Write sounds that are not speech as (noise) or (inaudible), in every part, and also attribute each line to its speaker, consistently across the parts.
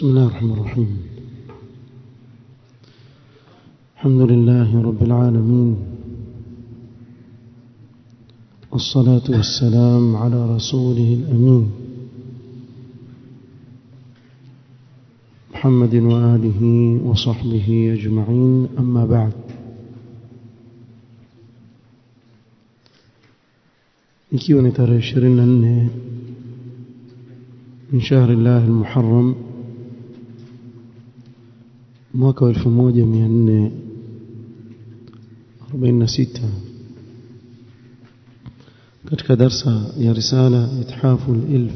Speaker 1: بسم الله الرحمن الرحيم. الحمد لله رب العالمين. والصلاة والسلام على رسوله الأمين. محمد وآله وصحبه أجمعين. أما بعد. ni tarehe 24 min shahri Allah al-Muharram mwaka wa 1446 katika darsa ya risala ithafu al-ilf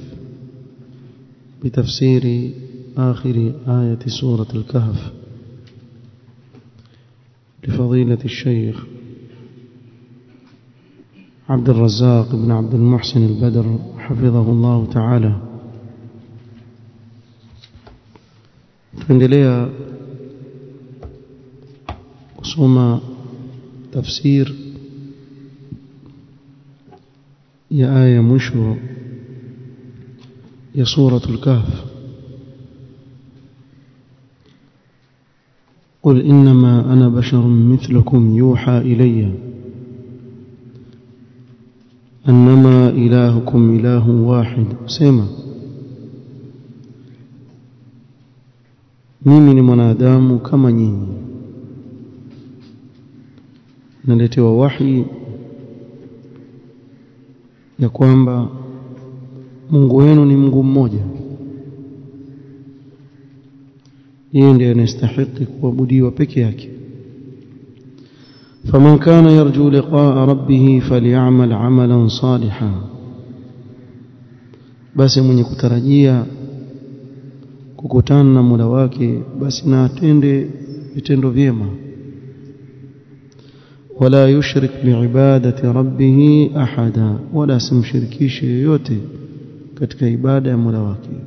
Speaker 1: بتفسير آخر آية سورة الكهف لفضيلة الشيخ عبد الرزاق بن عبد المحسن البدر حفظه الله تعالى tuendelea kusoma تفسير يا آية mwisho يا سورة الكهف. قل إنما أنا بشر مثلكم يوحى إلي أنما إلهكم إله واحد. سمع ميمي من آدم كما naletewa wahi ya kwamba Mungu wenu ni Mungu mmoja yeye ndiye anastahili kuabudiwa peke yake فمن كان يرجو لقاء ربه فليعمل عملا صالحا basi mwenye kutarajia kukutana na Mola wake basi na atende vitendo vyema ولا يشرك بعبادة ربه أحدا ولا سم شركي شيوتي كتك عبادة ملواكي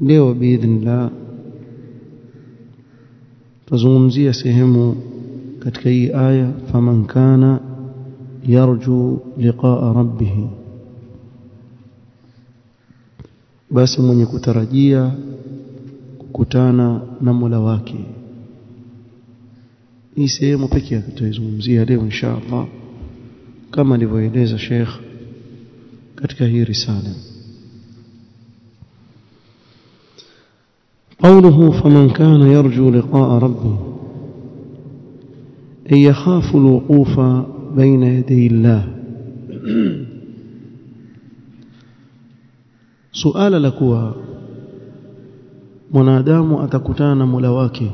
Speaker 1: ليو بإذن الله تزوم زي سهمه كتك أي آية فمن كان يرجو لقاء ربه. باسم من يكترجيا كتانا نملواكي hii sehemu pekee tutaizungumzia leo insha Allah kama alivyoeleza Sheikh katika hii risala قوله فمن كان يرجو لقاء ربه أي يخاف الوقوف بين يدي الله سؤال لكوا mwanadamu atakutana na Mola wake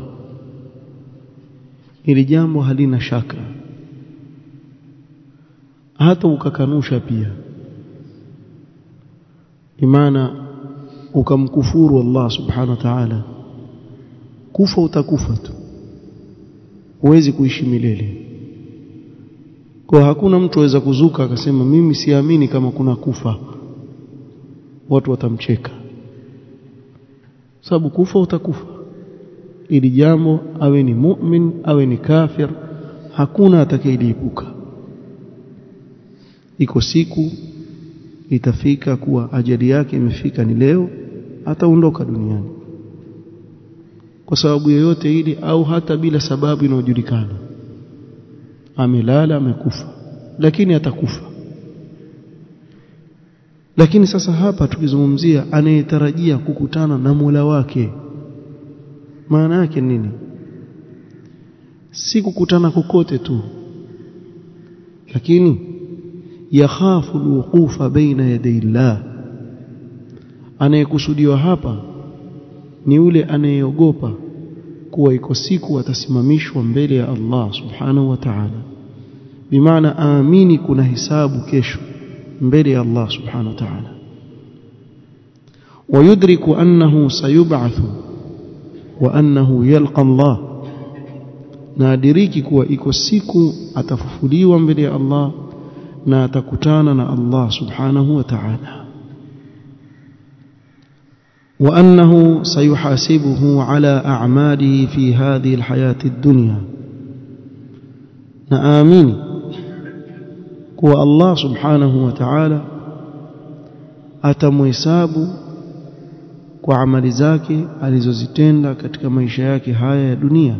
Speaker 1: ili jambo halina shaka. Hata ukakanusha pia. Imana ukamkufuru Allah subhanahu wa ta'ala. Kufa utakufa tu. Huwezi kuishi milele. Kwa hakuna mtu aweza kuzuka akasema mimi siamini kama kuna kufa. Watu watamcheka. Sababu kufa utakufa ili jambo awe ni mu'min awe ni kafir hakuna atakayeliepuka. Iko siku itafika kuwa ajali yake imefika ni leo ataondoka duniani. Kwa sababu yoyote ile au hata bila sababu inayojulikana. Amelala amekufa lakini atakufa. Lakini sasa hapa tukizungumzia anayetarajia kukutana na Mola wake maana yake nini si kukutana kokote tu lakini yakhafu alwuqufa baina yaday Allah anayekusudiwa hapa ni yule anayeogopa kuwa iko siku atasimamishwa mbele ya Allah subhanahu wa ta'ala bimaana aamini kuna hisabu kesho mbele ya Allah subhanahu wa ta'ala ويدرك أنه سيبعث وأنه يلقى الله. نادريكي كو إيكو سيكو اتفوفليوا مبل الله. نا اتكوتانا مع الله سبحانه وتعالى. وأنه سيحاسبه على أعماله في هذه الحياة الدنيا. نامين كو الله سبحانه وتعالى. اتمحاسبه kwa amali zake alizozitenda katika maisha yake haya ya dunia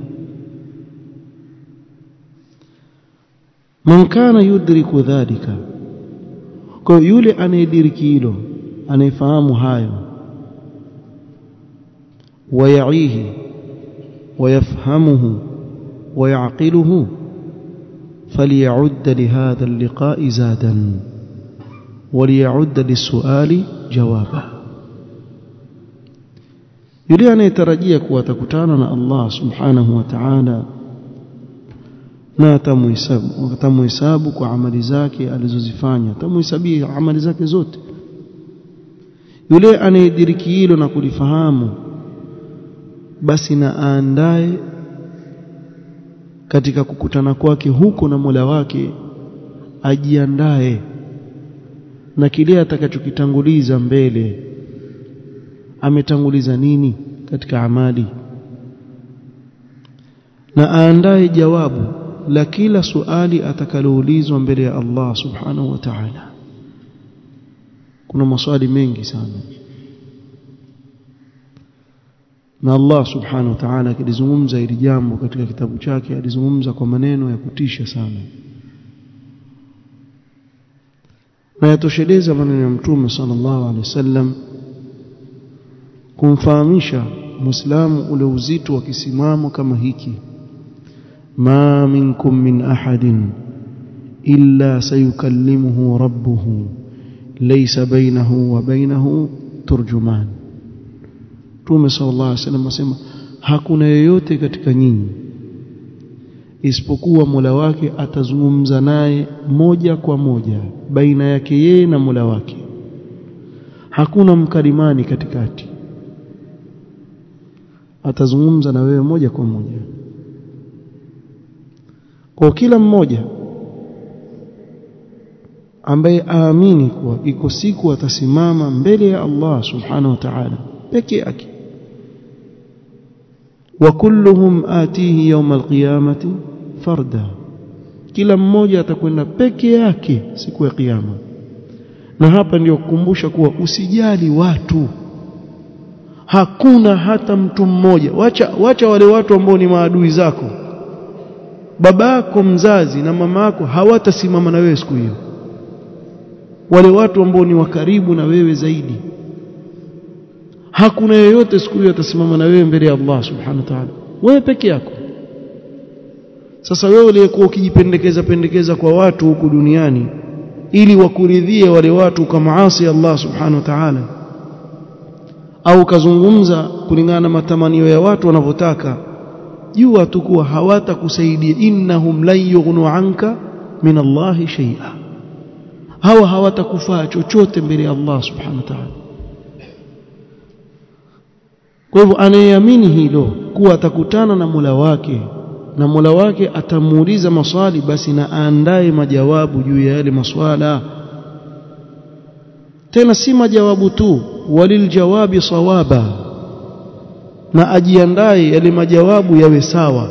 Speaker 1: man kana yudriku dhalika kwa yule anayediriki hilo anayefahamu hayo ويعيه ويفهمه ويعقله فليعد لهذا اللقاء زادا وليعد للسؤال جوابا yule anayetarajia kuwa atakutana na Allah subhanahu wa ta'ala na atamhesabu atamhesabu kwa amali zake alizozifanya atamhesabia amali zake zote. Yule anayediriki hilo na kulifahamu basi na aandae katika kukutana kwake huko na Mola wake ajiandae na kile atakachokitanguliza mbele ametanguliza nini katika amali? Na aandae jawabu la kila suali atakaloulizwa mbele ya Allah subhanahu wa ta'ala. Kuna maswali mengi sana. Na Allah subhanahu wa ta'ala akilizungumza hili jambo katika kitabu chake alizungumza kwa maneno ya kutisha sana. Na yatosheleza maneno ya mtume sallallahu alaihi wasallam kumfahamisha muislamu ule uzito wa kisimamo kama hiki. Ma minkum min ahadin illa sayukallimuhu rabbuhu laysa bainahu wa bainahu turjuman. Mtume sallallahu alaihi wasallam asema hakuna yeyote katika nyinyi isipokuwa mula wake atazungumza naye moja kwa moja baina yake yeye na mula wake. Hakuna mkalimani katikati atazungumza na wewe moja kwa moja. Kwa kila mmoja ambaye aamini kuwa iko siku atasimama mbele ya Allah subhanahu wa ta'ala peke yake. Wa kulluhum atihi yawm alqiyamati farda. Kila mmoja atakwenda peke yake siku ya kiyama. Na hapa ndio kukumbusha kuwa usijali watu hakuna hata mtu mmoja. Wacha wacha wale watu ambao ni maadui zako. Babako mzazi na mamako hawatasimama na wewe siku hiyo. Wale watu ambao ni wakaribu na wewe zaidi. Hakuna yeyote siku hiyo atasimama na wewe mbele ya Allah subhanahu wa ta'ala. Wewe peke yako. Sasa wewe uliyekuwa ukijipendekeza pendekeza kwa watu huku duniani ili wakuridhie wale watu kamaasi Allah subhanahu wa ta'ala au kazungumza kulingana na matamanio ya watu wanavyotaka jua tu kuwa hawatakusaidia. Innahum lan yughnu anka min Allahi shay'a hawa hawatakufaa chochote mbele ya Allah subhanahu wa ta'ala. Kwa hivyo anayeamini hilo kuwa atakutana na Mola wake na Mola wake atamuuliza maswali basi na aandae majawabu juu ya yale maswala. Tena si majawabu tu waliljawabi sawaba na ajiandae yale majawabu yawe sawa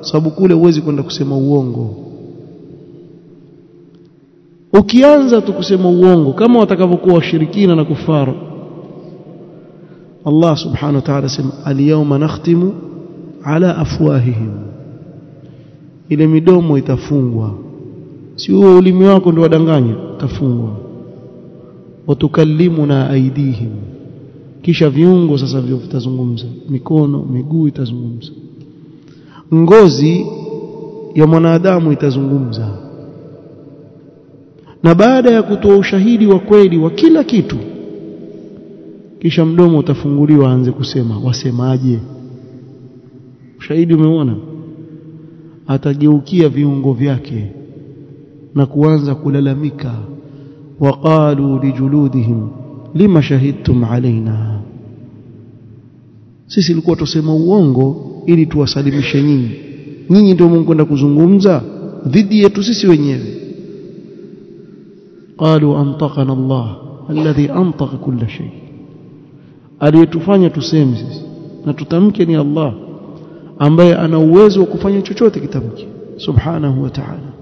Speaker 1: sababu kule huwezi kwenda kusema uongo. Ukianza tu kusema uongo kama watakavyokuwa washirikina na kufaru Allah subhanahu wa ta'ala sema al-yawma nakhtimu ala afwahihim. Ile midomo itafungwa. Si ulimi wako ndio wadanganya? Utafungwa watukallimuna aidihim. Kisha viungo sasa vio vitazungumza mikono miguu itazungumza. Ngozi ya mwanadamu itazungumza. Na baada ya kutoa ushahidi wa kweli wa kila kitu kisha mdomo utafunguliwa aanze kusema wasemaje? Ushahidi umeona? Atageukia viungo vyake na kuanza kulalamika waqalu لجلودهم لما شهدتم علينا? Sisi ilikuwa tusema uongo ili tuwasalimishe nyinyi. Nyinyi ndio mngekwenda kuzungumza dhidi yetu sisi wenyewe. Qalu antaqana Allah alladhi antaqa kulla shay. Aliyetufanya tuseme sisi na tutamke ni Allah ambaye ana uwezo wa kufanya chochote kitamke. Subhanahu wa ta'ala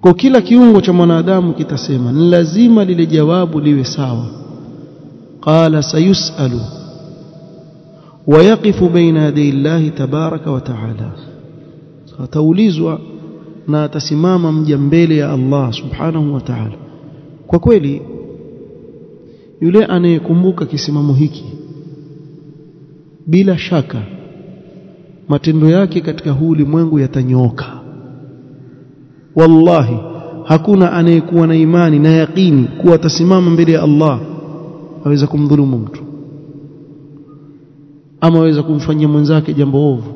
Speaker 1: kwa kila kiungo cha mwanadamu kitasema ni lazima lile jawabu liwe sawa. Qala sayusalu wayaqifu baina yaday llahi tabaraka wa taala. Ataulizwa na atasimama mja mbele ya Allah subhanahu wa ta'ala. Kwa kweli yule anayekumbuka kisimamo hiki bila shaka matendo yake katika huu ulimwengu yatanyooka wallahi hakuna anayekuwa na imani na yaqini kuwa atasimama mbele ya Allah aweza kumdhulumu mtu. Ama aweza kumfanyia mwenzake jambo ovu.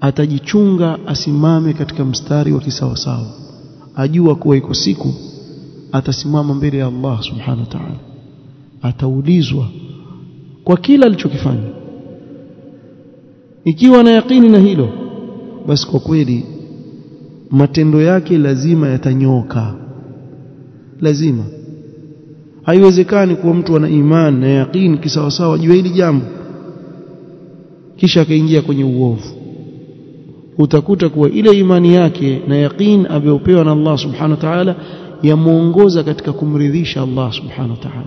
Speaker 1: Atajichunga asimame katika mstari wa kisawasawa ajua kuwa iko siku atasimama mbele ya Allah subhanahu wa ta'ala. Ataulizwa kwa kila alichokifanya. Ikiwa na yakini na hilo basi kwa kweli matendo yake lazima yatanyoka lazima haiwezekani kuwa mtu ana imani na yakini kisawasawa juu hili jambo kisha akaingia kwenye uovu utakuta kuwa ile imani yake na yaqin aliyopewa na Allah subhanahu wa ta'ala yamuongoza katika kumridhisha Allah subhanahu wa ta'ala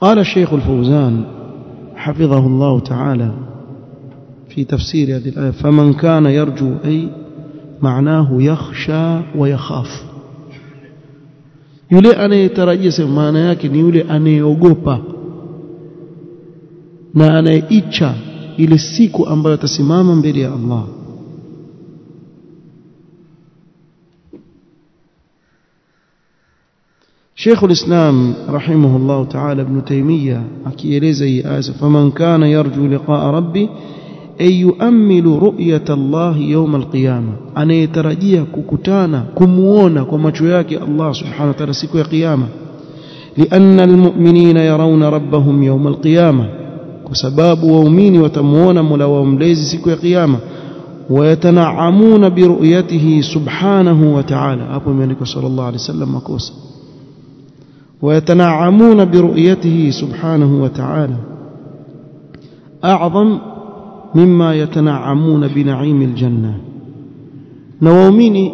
Speaker 1: قال الشيخ الفوزان حفظه الله تعالى في تفسير هذه الآية. فمن كان يرجو أي معناه يخشى ويخاف. يلي أن يترجس معنى يكن يلي أن يغوبا na anayeicha ile siku ambayo atasimama mbele ya Allah شيخ الإسلام رحمه الله تعالى ابن تيمية أكي إليزي آسف فمن كان يرجو لقاء ربي أي يؤمل رؤية الله يوم القيامة. أن يترجيه ككتانا كموونا كما الله سبحانه وتعالى سكوية قيامة لأن المؤمنين يرون ربهم يوم القيامة كسباب ومين وتموونا ملا ومليز سكوية قيامة ويتنعمون برؤيته سبحانه وتعالى. أبو مالك صلى الله عليه وسلم أكوسا ويتنعمون برؤيته سبحانه وتعالى أعظم مما يتنعمون بنعيم الجنة na waumini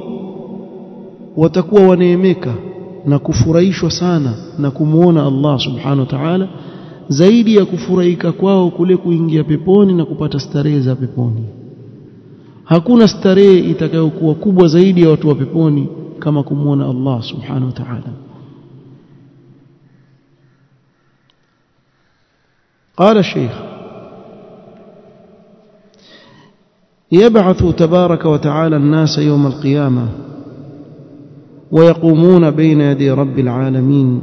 Speaker 1: watakuwa waneemeka na kufurahishwa sana na kumwona Allah subhanahu wa ta'ala zaidi ya kufurahika kwao kule kuingia peponi na kupata starehe za peponi hakuna starehe itakayokuwa kubwa zaidi ya watu wa peponi kama kumwona Allah subhanahu wa ta'ala قال الشيخ يبعث تبارك وتعالى الناس يوم القيامة ويقومون بين يدي رب العالمين.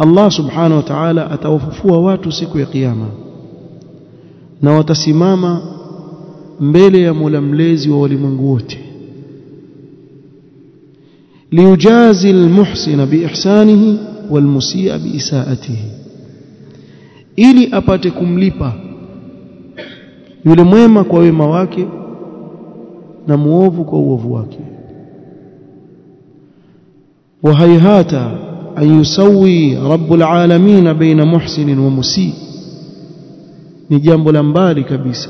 Speaker 1: الله سبحانه وتعالى أتوففوه واتسكو قيامة. نواتسماما ليزي ململز ولمنقوت ليجازي المحسن بإحسانه والمسيء بإساءته ili apate kumlipa yule mwema kwa wema wake na muovu kwa uovu wake وهيهات أن يسوي رب العالمين بين محسن ومسيء ni jambo la mbali kabisa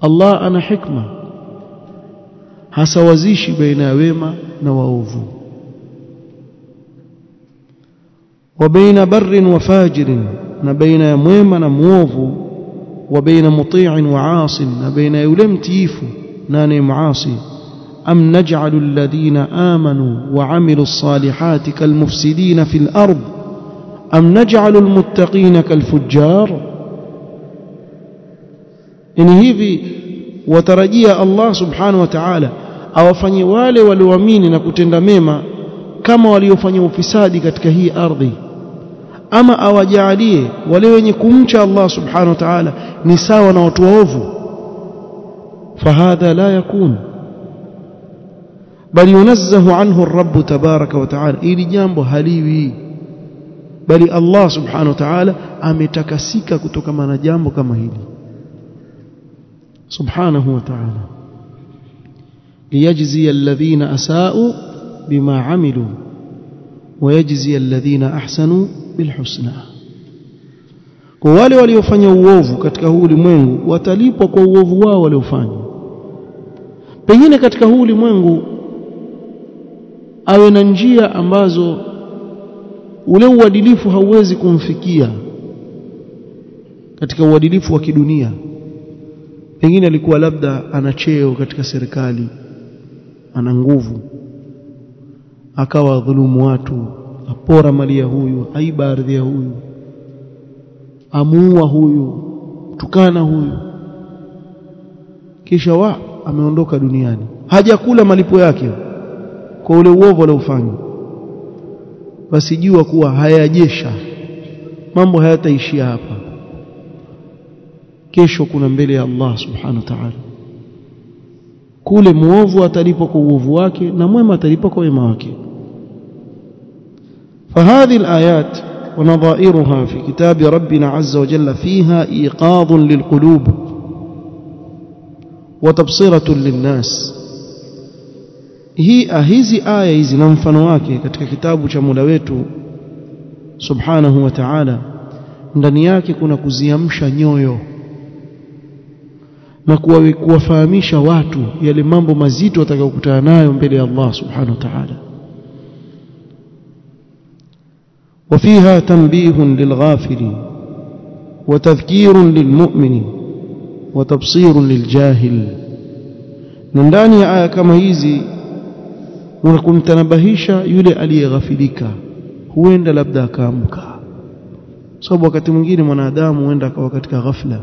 Speaker 1: Allah ana hikma hasawazishi baina ya wema na waovu Wa baina barrin wa fajirin na baina ya mwema na muovu wa baina muti'in wa 'asin na baina yule mtiifu na anayemuasi am naj'alu alladhina amanu wa 'amilus salihati kalmufsidina fil ard am naj'alu almuttaqina kalfujjar yani hivi watarajia Allah subhanahu wa ta'ala awafanye wale walioamini na kutenda mema kama waliofanya ufisadi katika hii ardhi ama awajalie wale wenye kumcha Allah subhanahu wa ta'ala ni sawa na watu waovu fahadha la yakun bal yunazzahu anhu ar-rabb tabaraka wa ta'ala ili jambo haliwi bali Allah subhanahu wa ta'ala ametakasika kutokana na jambo kama hili subhanahu wa ta'ala liyajzi alladhina asa'u bima 'amilu ويجزي الذين احسنوا بالحسنى kwa wale waliofanya uovu katika huu ulimwengu watalipwa kwa uovu wao waliofanya pengine katika huu ulimwengu awe na njia ambazo ule uadilifu hauwezi kumfikia katika uadilifu wa kidunia pengine alikuwa labda ana cheo katika serikali ana nguvu akawa dhulumu watu apora mali ya huyu aiba ardhi ya huyu amuua huyu tukana huyu. Kisha wa ameondoka duniani. Hajakula malipo yake kwa ule uovu aliofanya. Basi jua kuwa hayajesha mambo hayataishia hapa. Kesho kuna mbele ya Allah subhanahu wa ta'ala kule muovu atalipwa kwa uovu wake na mwema atalipwa kwa wema wake فهذه الآيات ونظائرها في كتاب ربنا عز وجل فيها إيقاظ للقلوب وتبصرة للناس hii hizi aya hizi na mfano wake katika kitabu cha Mola wetu Subhanahu wa Ta'ala ndani yake kuna kuziamsha nyoyo na kuwafahamisha watu yale mambo mazito watakayokutana nayo mbele ya Allah Subhanahu wa Ta'ala وفيها تنبيه للغافل وتذكير للمؤمن وتبصير للجاهل ndani ya aya kama hizi unakumtanabahisha yule aliyeghafilika huenda labda akaamka sababu wakati mwingine mwanadamu huenda akawa katika ghafla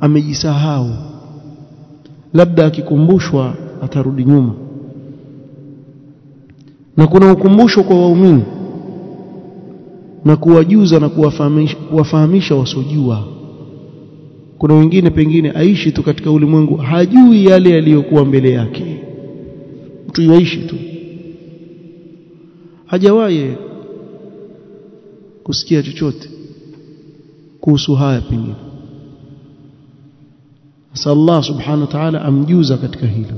Speaker 1: amejisahau labda akikumbushwa atarudi nyuma. Na kuna ukumbusho kwa waumini na kuwajuza na kuwafahamisha, kuwafahamisha wasiojua. Kuna wengine pengine aishi tu katika ulimwengu hajui yale yaliyokuwa mbele yake. Mtu yuishi tu. Hajawaye kusikia chochote kuhusu haya pengine sasa Allah subhanahu wa ta'ala amjuza katika hilo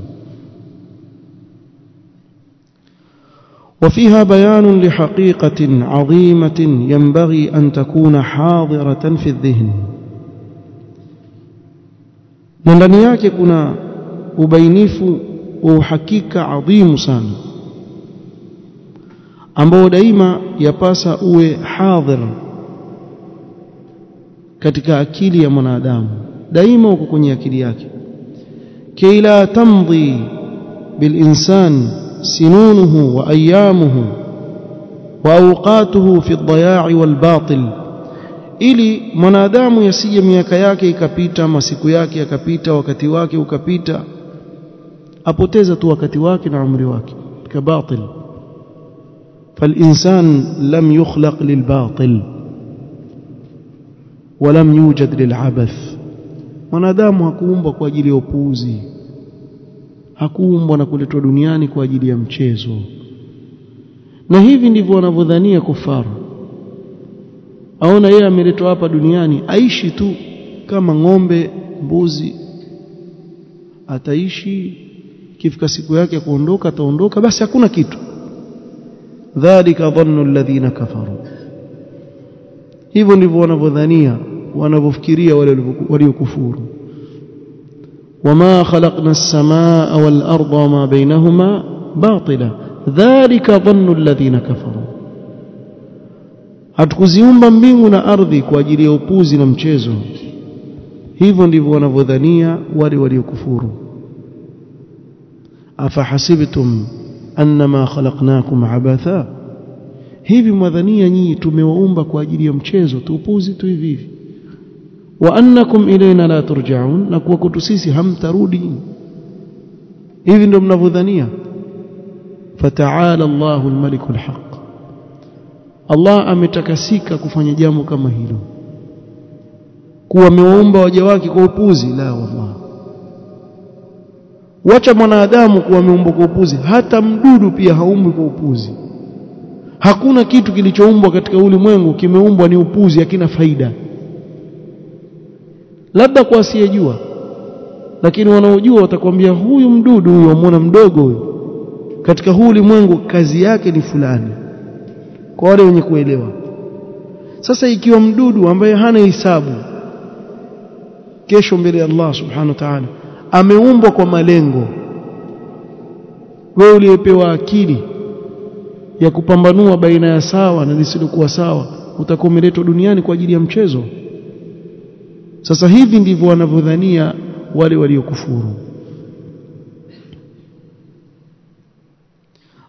Speaker 1: وفيها بيان لحقيقة عظيمة ينبغي أن تكون حاضرة في الذهن ndani yake kuna ubainifu wa uhakika adhimu sana ambao daima yapasa uwe hadhir katika akili ya mwanadamu daima uko kwenye akili yake kila tamdhi ayamuhu wa awqatuhu fi ad-daya'i wal batil ili mwanadamu yasije miaka yake ikapita masiku yake yakapita wakati wake ukapita apoteza tu wakati wake na umri wake katika batil فالإنسان لم يخلق للباطل ولم يوجد للعبث mwanadamu hakuumbwa kwa ajili ya upuuzi. Hakuumbwa na kuletwa duniani kwa ajili ya mchezo. Na hivi ndivyo wanavyodhania kufaru aona yeye ameletwa hapa duniani aishi tu kama ng'ombe mbuzi. Ataishi kifika siku yake kuondoka ataondoka basi hakuna kitu. Dhalika dhannu alladhina kafaru. Hivyo ndivyo wanavyodhania wanavyofikiria wale waliokufuru wama khalaqna as-samaa wal arda wama bainahuma batila dhalika dhannu alladhina kafaru hatukuziumba mbingu na ardhi kwa ajili ya upuzi na mchezo hivyo ndivyo wanavyodhania wale waliokufuru afahasibtum annama khalaqnakum abatha hivi mwadhania nyinyi tumewaumba kwa ajili ya mchezo tu upuzi tu hivi hivi wa annakum ilaina la turja'un na kuwa kwetu sisi hamtarudi. Hivi ndio mnavyodhania? Fataala Allahu al-malikul haqq Allah ametakasika kufanya jambo kama hilo. Kuwa amewaumba waja wake kwa upuzi? La wallah wacha mwanadamu kuwa ameumbwa kwa upuzi hata mdudu pia haumbwi kwa upuzi. Hakuna kitu kilichoumbwa katika ulimwengu kimeumbwa ni upuzi hakina faida labda kwa asiyejua lakini wanaojua watakwambia huyu mdudu huyu wamwona mdogo huyu. Katika huu ulimwengu kazi yake ni fulani. Kwa wale wenye kuelewa. Sasa ikiwa mdudu ambaye hana hisabu kesho mbele ya Allah subhanahu wa ta'ala ameumbwa kwa malengo wewe uliyepewa akili ya kupambanua baina ya sawa na lisilokuwa sawa utakuwa umeletwa duniani kwa ajili ya mchezo sasa hivi ndivyo wanavyodhania wale waliokufuru.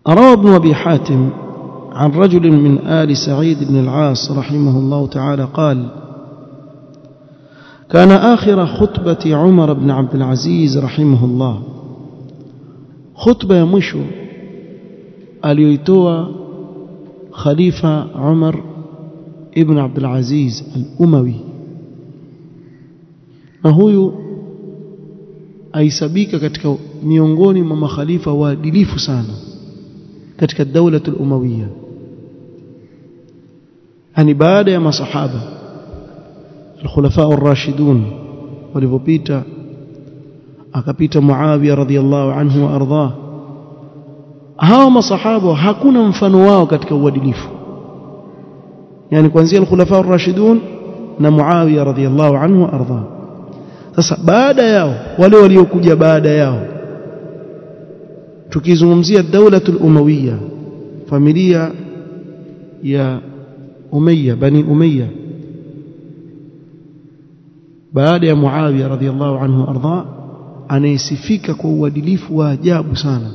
Speaker 1: روى ابن أبي حاتم عن رجل من آل سعيد بن العاص رحمه الله تعالى قال كان آخر خطبة عمر بن عبد العزيز رحمه الله خطبة يمشو aliyoitoa khalifa Umar ibn Abdul Aziz al-Umawi. Na huyu aisabika katika miongoni mwa makhalifa waadilifu sana katika daula al-Umawiya yani baada ya masahaba al-khulafa ar-rashidun walipopita akapita Muawiya radhiyallahu anhu wa ardhah hawa masahaba hakuna mfano wao katika uadilifu yani kuanzia al-khulafa ar-rashidun na Muawiya radhiyallahu anhu wa ardhah sasa baada yao wale waliokuja baada yao tukizungumzia daulatul umawiya familia ya Umayya bani Umayya baada ya Muawiya radhiallahu anhu arda anayesifika kwa uadilifu wa ajabu sana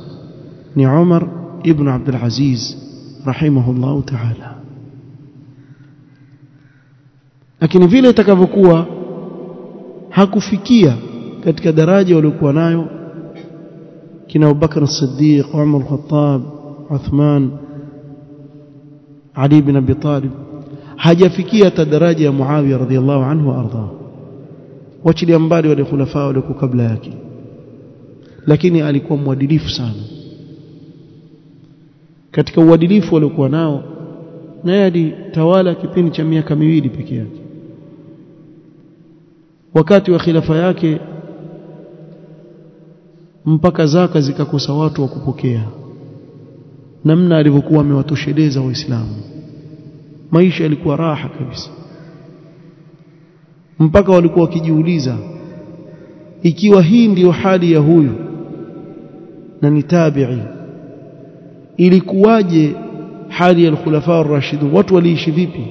Speaker 1: ni Umar ibn Abdul Aziz rahimahullahu ta'ala. Lakini vile itakavyokuwa hakufikia katika daraja waliokuwa nayo. Kina Abubakar as-Siddiq Umar al-Khattab Uthman Ali bin Abi Talib. Hajafikia hata daraja ya Muawiya radhiyallahu anhu arda wachilia mbali wale khulafa waliokuwa kabla yake. Lakini alikuwa mwadilifu sana. Katika uadilifu waliokuwa nao naye alitawala kipindi cha miaka miwili peke yake wakati wa khilafa yake mpaka zaka zikakosa watu wa kupokea. Namna alivyokuwa amewatosheleza waislamu. Maisha yalikuwa raha kabisa. Mpaka walikuwa wakijiuliza ikiwa hii ndiyo hali ya huyu na ni tabi'i ilikuwaje hali ya al-khulafa ar-rashidun? Watu waliishi vipi?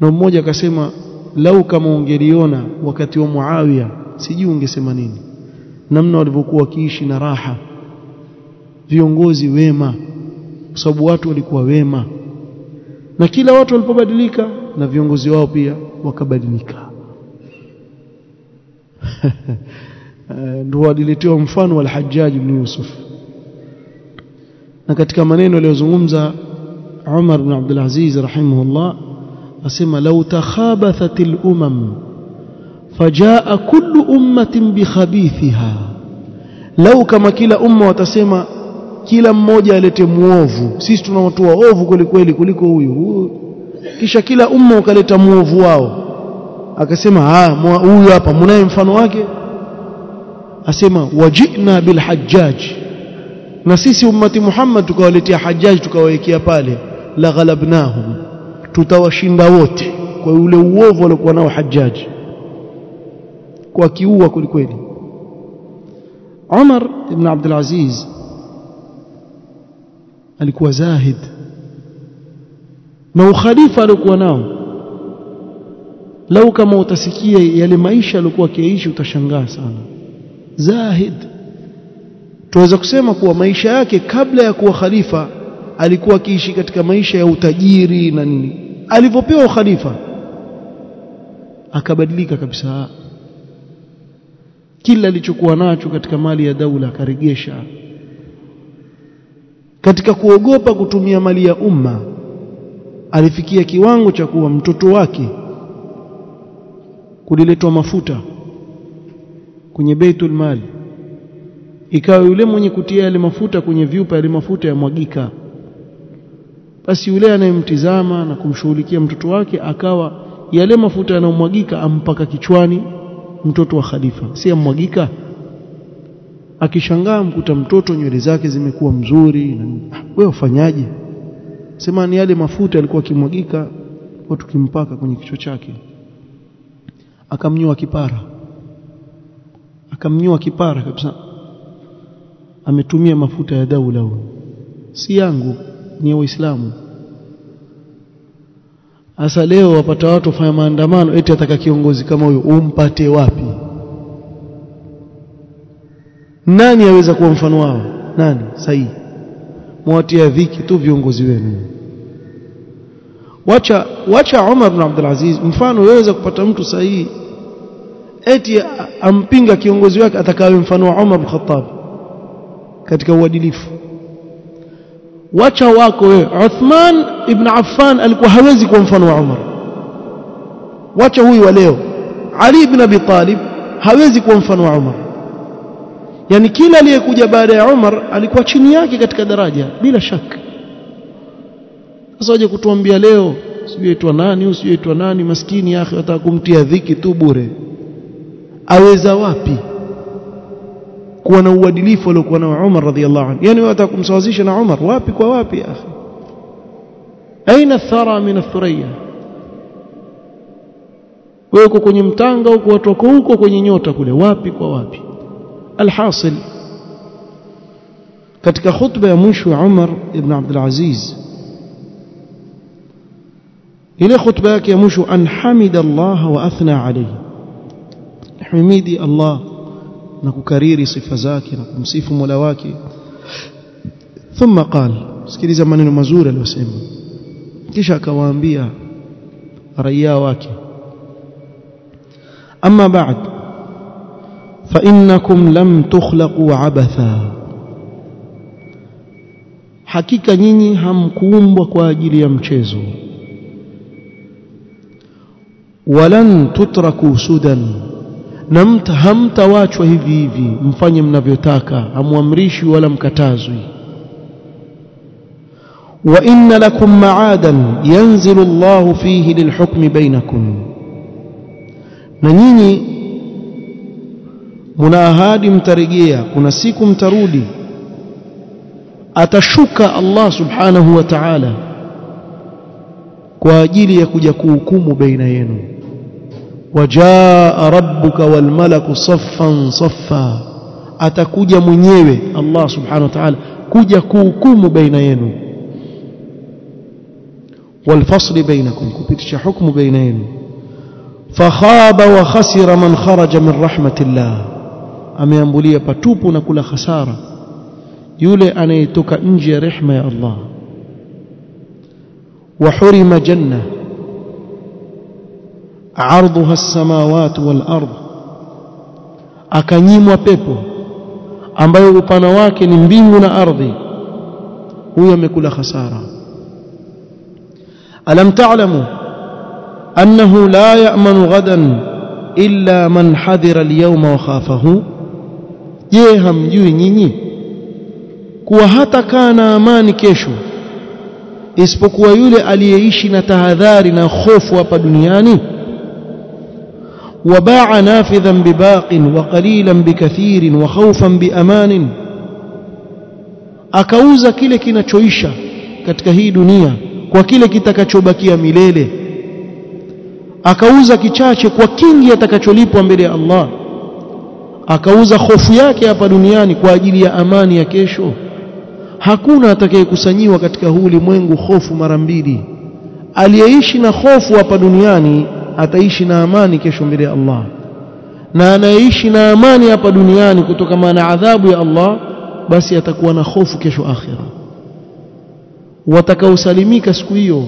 Speaker 1: Na mmoja akasema lau kama ungeliona wakati wa Muawiya sijui ungesema nini. Namna walivyokuwa wakiishi na raha. Viongozi wema. Kwa sababu watu walikuwa wema. Na kila watu walipobadilika na viongozi wao pia wakabadilika. (laughs) Ndio waliletewa mfano wa Hajjaj ibn Yusuf. Na katika maneno aliyozungumza Umar ibn Abdul Aziz rahimahullah asema law takhabathatil umam fajaa kullu ummatin bikhabithiha lau kama kila umma watasema kila mmoja alete muovu. Sisi tuna watu waovu kweli kweli kuliko huyu kisha kila umma ukaleta muovu wao. Akasema ah huyu hapa mnaye mfano wake? Asema wajina bil hajjaj na sisi ummati Muhammad tukawaletea hajjaj tukawawekea pale la ghalabnahum tutawashinda wote kwa ule uovu waliokuwa nao hajjaj. Kwa kiua kulikweli Umar ibn Abdul Aziz alikuwa zahid. Na ukhalifa alikuwa nao lau kama utasikia yale maisha alikuwa akiishi utashangaa sana. Zahid. Tuweza kusema kuwa maisha yake kabla ya kuwa khalifa alikuwa akiishi katika maisha ya utajiri na nini. Alivyopewa ukhalifa akabadilika kabisa. Kila alichokuwa nacho katika mali ya daula akaregesha. Katika kuogopa kutumia mali ya umma alifikia kiwango cha kuwa mtoto wake. Kuliletwa mafuta kwenye baitul mali ikawa yule mwenye kutia yale mafuta kwenye vyupa yale mafuta yamwagika basi yule anayemtizama na kumshughulikia mtoto wake akawa yale mafuta yanayomwagika ampaka kichwani mtoto wa khalifa. Si amwagika akishangaa mkuta mtoto nywele zake zimekuwa mzuri wewe ufanyaje? Sema ni yale mafuta yalikuwa kimwagika kwa tukimpaka kwenye kichwa chake. Akamnyoa kipara. Akamnyoa kipara kabisa. Ametumia mafuta ya daula huyo si yangu ni ya waislamu hasa leo wapata watu wafanya maandamano eti ataka kiongozi kama huyo umpate wapi? Nani aweza kuwa mfano wao? Nani? Sahihi. Mwatia dhiki tu viongozi wenu. Wacha wacha Umar ibn Abdul Aziz mfano waweza kupata mtu sahihi. Eti ampinga kiongozi wake atakawe mfano wa Umar ibn Khattab katika uadilifu wacha wako wewe. Uthman ibn Affan alikuwa hawezi kuwa mfano wa Umar. Wacha huyu wa leo. Ali ibn Abi Talib hawezi kuwa mfano wa Umar. Yani kila aliyekuja baada ya Umar alikuwa chini yake katika daraja bila shaka sasa waje kutuambia leo sijuitwa nani usijui nani maskini yake wataka kumtia dhiki tu bure. Aweza wapi kuwa na uadilifu aliokuwa na Umar radhiallahu anhu yani wataka kumsawazisha na Umar wapi kwa wapi akhi aina thara min athuriya wewe uko kwenye mtanga huko watu wako huko kwenye nyota kule wapi kwa wapi alhasil katika khutba ya mwisho ya Umar ibn Abdul Aziz ile khutba yake ya mwisho an hamida Allah wa athna alayhi himidi Allah na kukariri sifa zake na kumsifu Mola wake thumma qala sikiliza maneno mazuri aliyosema kisha akawaambia raia wake amma ba'd fa innakum lam tukhlaqu abatha hakika nyinyi hamkuumbwa kwa ajili ya mchezo walan tutraku sudan na mta hamtawachwa hivi hivi mfanye mnavyotaka hamwamrishi wala mkatazwi. Wa inna lakum ma'adan yanzilu Allahu fihi lilhukmi bainakum. Na nyinyi muna ahadi mtarejea kuna siku mtarudi. Atashuka Allah subhanahu wa ta'ala kwa ajili ya kuja kuhukumu baina yenu wajaa rabbuka wal malaku saffan saffa atakuja mwenyewe Allah subhanahu wa ta'ala kuja kuhukumu baina yenu والفصل بينكم كبتش حكم بينين فخاب وخسر من خرج من رحمة الله ameambulia patupu na kula khasara yule anayetoka nje ya rehema ya Allah wa hurima janna عرضها السماوات والارض akanyimwa pepo ambayo upana wake ni mbingu na ardhi huyo amekula khasara alam ta'lamu annahu la ya'manu ghadan illa man hadira al-yawma wa khafahu je hamjui nyinyi kuwa hata kaa na amani kesho isipokuwa yule aliyeishi na tahadhari na hofu hapa duniani وباع نافذا بباق وقليلا بكثير وخوفا بأمان akauza kile kinachoisha katika hii dunia kwa kile kitakachobakia milele akauza kichache kwa kingi atakacholipwa mbele ya Allah akauza hofu yake hapa duniani kwa ajili ya amani ya kesho hakuna atakayekusanyiwa katika huu ulimwengu hofu mara mbili aliyeishi na hofu hapa duniani ataishi na amani kesho mbele ya Allah. Na anayeishi na amani hapa duniani kutokana na adhabu ya Allah basi atakuwa na hofu kesho akhira watakaosalimika siku hiyo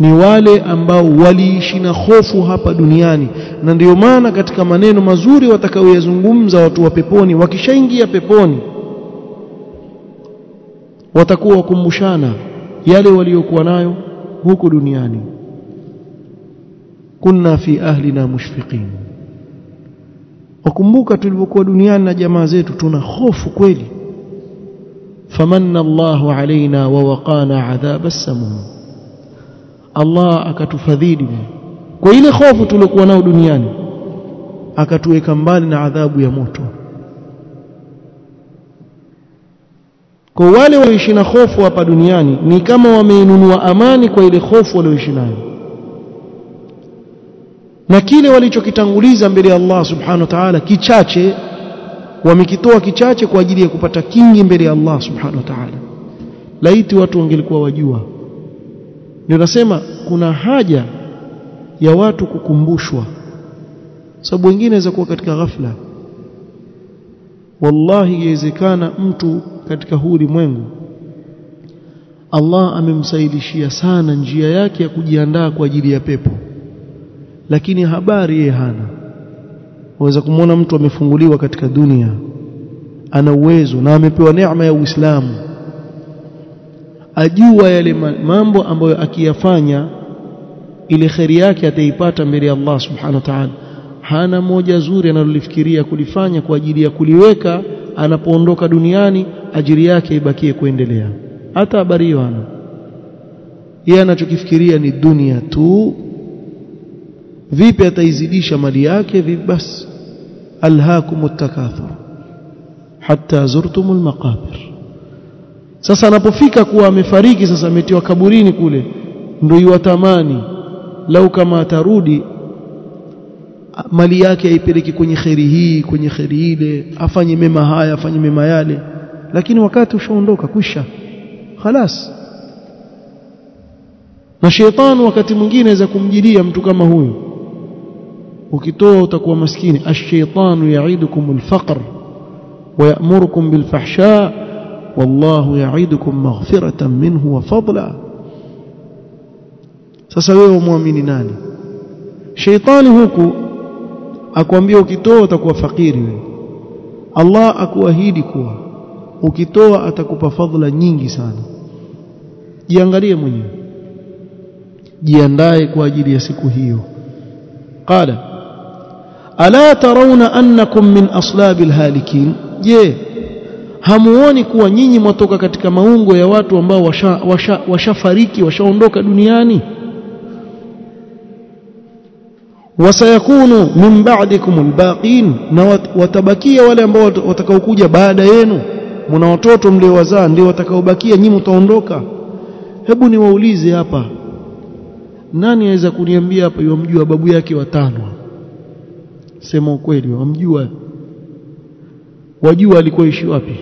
Speaker 1: ni wale ambao waliishi na hofu hapa duniani. Na ndiyo maana katika maneno mazuri watakaoyazungumza watu wa peponi wakishaingia peponi watakuwa wakumbushana yale waliokuwa nayo huku duniani kunna fi ahlina mushfiqin. Wakumbuka tulipokuwa duniani na jamaa zetu tuna hofu kweli. Famanna Allahu alaina wa waqana adhab as-samum. Allah akatufadhili kwa ile hofu tuliokuwa nao duniani akatuweka mbali na adhabu ya moto. Kwa wale walioishi na hofu hapa duniani ni kama wameinunua amani kwa ile hofu walioishi nayo na kile walichokitanguliza mbele ya Allah subhanahu wa ta'ala kichache wamekitoa kichache kwa ajili ya kupata kingi mbele ya Allah subhanahu wa ta'ala. Laiti watu wangelikuwa wajua. Ndio nasema kuna haja ya watu kukumbushwa. Sababu wengine waweza kuwa katika ghafla. Wallahi yawezekana mtu katika huu ulimwengu Allah amemsaidishia sana njia yake ya kujiandaa kwa ajili ya pepo lakini habari yeye hana. Waweza kumwona mtu amefunguliwa katika dunia. Ana uwezo na amepewa neema ya Uislamu. Ajua yale mambo ambayo akiyafanya ile kheri yake ataipata mbele ya Allah subhanahu wa ta'ala. Hana moja zuri analolifikiria kulifanya kwa ajili ya kuliweka anapoondoka duniani ajiri yake ibakie kuendelea. Hata habari hiyo ana yeye anachokifikiria ni dunia tu vipi ataizidisha mali yake? Vipi basi alhaakum takathur hatta zurtumul maqabir sasa anapofika kuwa amefariki sasa ametiwa kaburini kule ndio iwatamani lau kama atarudi mali yake aipeleke kwenye kheri hii kwenye kheri ile afanye mema haya afanye mema yale. Lakini wakati ushaondoka kwisha. Khalas. Na shetani wakati mwingine aweza kumjilia mtu kama huyu ukitoa utakuwa maskini ash-shaytanu ya'idukum al-faqr wa ya'murukum bil-fahsha wallahu ya'idukum maghfiratan minhu wa fadla sasa wewe umwamini nani sheitani huku akwambia ukitoa utakuwa fakiri wewe Allah akuahidi kuwa ukitoa atakupa fadhila nyingi sana jiangalie mwenyewe jiandae kwa ajili ya siku hiyo qala ala tarawna annakum min aslabil halikin. Je hamuoni kuwa nyinyi mwatoka katika maungo ya watu ambao washafariki washa, washa washaondoka duniani? Wasayakunu min ba'dikum albaqin na watabakia wale ambao watakaokuja baada yenu. Mna watoto mliowazaa ndio watakaobakia nyinyi mtaondoka. Hebu niwaulize hapa nani aweza kuniambia hapa yomjua babu yake watano sema ukweli wamjua. Wajua alikuwa ishi wapi.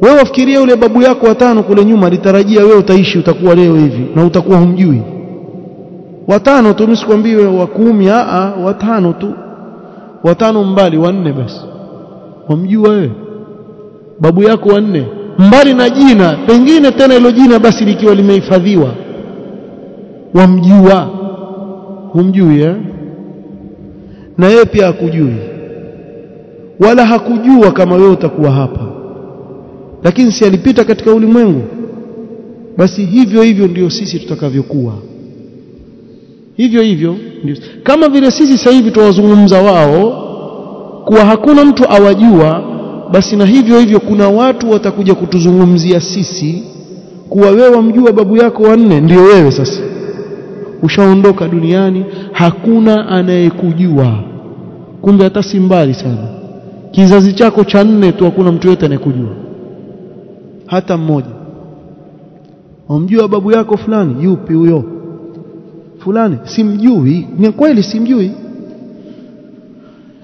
Speaker 1: Wewe wafikiria yule babu yako watano kule nyuma alitarajia wewe utaishi utakuwa leo hivi na utakuwa humjui. Watano tu msikwambie wa kumi a watano tu. Watano mbali wanne basi. Wamjua wewe? Babu yako wanne. Mbali na jina pengine tena hilo jina basi likiwa limehifadhiwa. Wamjua? Humjui eh? Na yeye pia hakujui. Wala hakujua kama wewe utakuwa hapa. Lakini si alipita katika ulimwengu? Basi hivyo hivyo ndio sisi tutakavyokuwa. Hivyo hivyo ndio. Kama vile sisi sasa hivi tuwazungumza wao kuwa hakuna mtu awajua basi na hivyo hivyo kuna watu watakuja kutuzungumzia sisi kuwa wewe wamjua babu yako wanne ndio wewe sasa ushaondoka duniani hakuna anayekujua. Kumbe hata si mbali sana. Kizazi chako cha nne tu hakuna mtu yote anayekujua. Hata mmoja. Umjua babu yako fulani? Yupi huyo? Fulani. Simjui. Ni kweli simjui.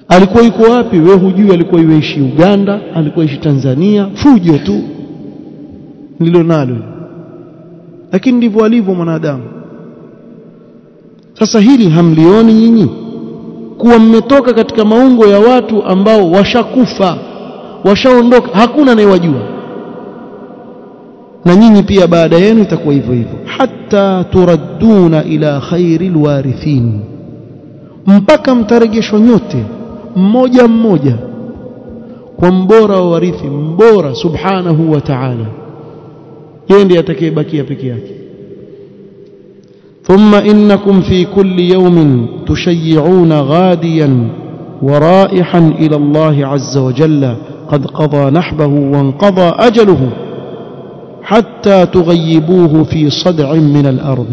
Speaker 1: Alikuwa yuko wapi? We hujui. Alikuwa yuishi Uganda alikuwa ishi Tanzania. Fujo tu. Nilo nalo lakini ndivyo alivyo mwanadamu sasa hili hamlioni nyinyi? Kuwa mmetoka katika maungo ya watu ambao washakufa washaondoka hakuna anayewajua. Na nyinyi pia baada yenu itakuwa hivyo hivyo. Hatta turadduna ila khairil warithin. Mpaka mtarejeshwa nyote mmoja mmoja kwa mbora wa warithi mbora subhanahu wa ta'ala. Yeye ndiye atakayebakia peke yake ثم إنكم في كل يوم تشيعون غاديا ورائحا إلى الله عز وجل. قد قضى نحبه وانقضى أجله حتى تغيبوه في صدع من الأرض.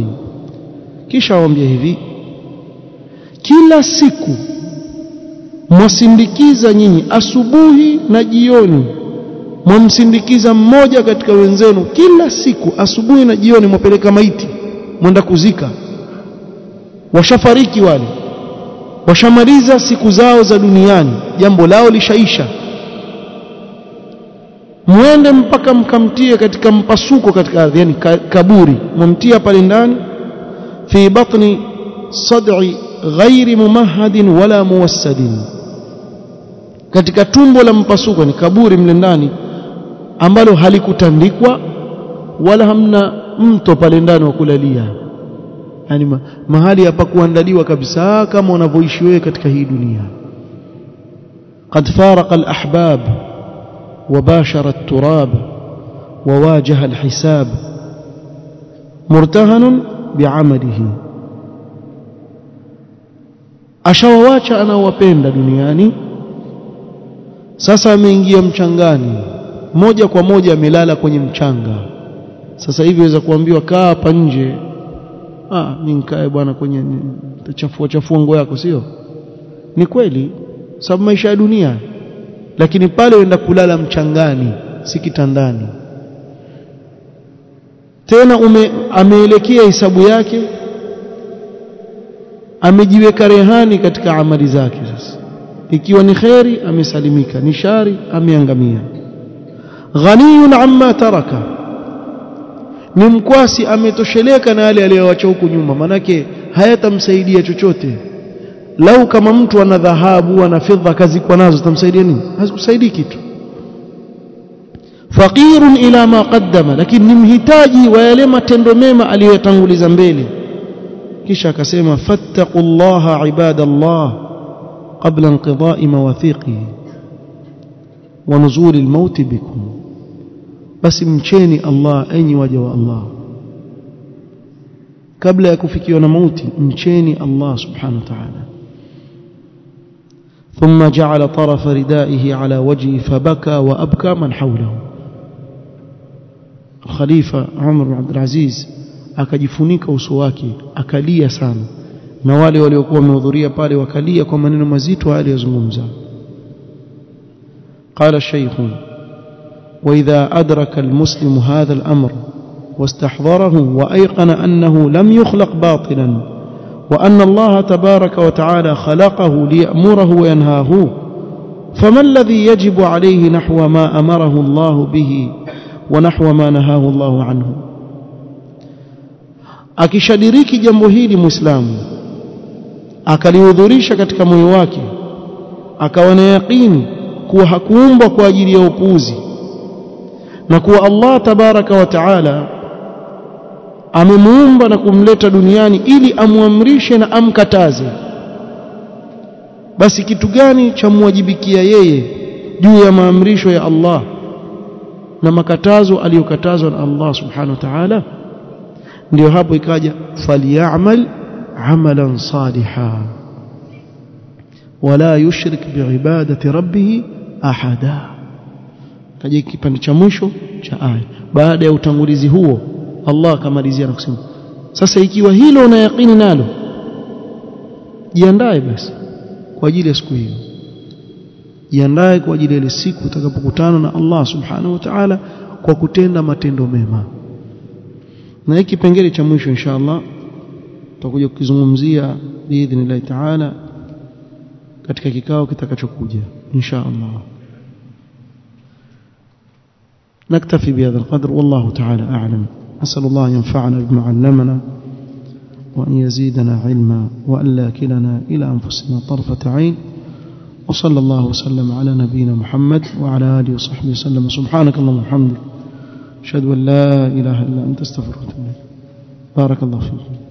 Speaker 1: كيش عوام يهذي كلا سيكو مسندكيزا نيني أسبوهي نجيوني ممسندكيزا موجا كتك وينزينو كلا سيكو أسبوهي نجيوني مبلك ميتي mwenda kuzika. Washafariki wale. Washamaliza siku zao za duniani jambo lao lishaisha. Mwende mpaka mkamtie katika mpasuko katika ardhi yani kaburi. Mumtia pale ndani. Fi batni sad'i ghairi mumahadin wala muwassadin. Katika tumbo la mpasuko ni kaburi mle ndani ambalo halikutandikwa wala hamna mto pale ndani wa kulalia yani ma, mahali hapa kuandaliwa kabisa kama unavyoishi wewe katika hii dunia قد فارق الأحباب وباشر التراب وواجه الحساب مرتهن بعمله ashawawacha anaowapenda duniani sasa ameingia mchangani moja kwa moja amelala kwenye mchanga sasa hivi waweza kuambiwa kaa hapa nje. Ah nikae bwana kwenye chafua chafua nguo yako sio? Ni kweli sababu maisha ya dunia. Lakini pale uenda kulala mchangani si kitandani. Tena ume, ameelekea hisabu yake amejiweka rehani katika amali zake sasa. Ikiwa ni kheri amesalimika. Ni shari ameangamia. Ghaniyun amma taraka ni mkwasi ametosheleka na yale aliyowacha huku nyuma manake hayatamsaidia chochote. Lau kama mtu ana dhahabu ana fedha kazikwa nazo tamsaidia nini? Hazikusaidii kitu. Faqirun ila ma qaddama lakini ni mhitaji wa yale matendo mema aliyotanguliza mbele. Kisha akasema fattaqullaha ibadallah qabla inqidai mawathiqi wa nuzuli almaut bikum basi mcheni Allah enyi waja wa Allah kabla ya kufikiwa na mauti mcheni Allah subhanahu wa ta'ala ثم جعل طرف ردائه على وجهه فبكى وأبكى من حوله الخليفة عمر بن عبد العزيز akajifunika uso wake akalia sana na wale waliokuwa wamehudhuria pale wakalia kwa maneno mazito aliyozungumza قال الشيخ وإذا أدرك المسلم هذا الأمر واستحضره وأيقن أنه لم يخلق باطلا وأن الله تبارك وتعالى خلقه ليأمره وينهاه فما الذي يجب عليه نحو ما أمره الله به ونحو ما نهاه الله عنه؟ akishadiriki jambo hili muislamu akalihudhurisha katika moyo wake akawa yaqini kuwa hakuumbwa kwa ajili ya na kuwa Allah tabaraka wa taala amemuumba na kumleta duniani ili amwamrishe na amkataze. Basi kitu gani cha muwajibikia yeye juu ya maamrisho ya Allah na makatazo aliyokatazwa na Allah subhanahu wa ta'ala? Ndio hapo ikaja falyamal amalan saliha wala yushrik biibadati rabbih ahada kaja kipande cha mwisho cha aya. Baada ya utangulizi huo Allah akamalizia na kusema sasa ikiwa hilo una yakini nalo jiandae basi kwa ajili ya siku hiyo. Jiandae kwa ajili ya ile siku utakapokutana na Allah subhanahu wa ta'ala kwa kutenda matendo mema. Na hiki kipengele cha mwisho inshallah tutakuja kukizungumzia biidhnillah ta'ala katika kikao kitakachokuja insha Allah نكتفي بهذا القدر والله تعالى أعلم. أسأل الله ينفعنا بما علمنا وأن يزيدنا علما وأن لا كلنا إلى أنفسنا طرفة عين. وصلى الله وسلم على نبينا محمد وعلى آله وصحبه وسلم. سبحانك اللهم وبحمدك. أشهد أن لا إله إلا أنت أستغفرك بارك الله فيكم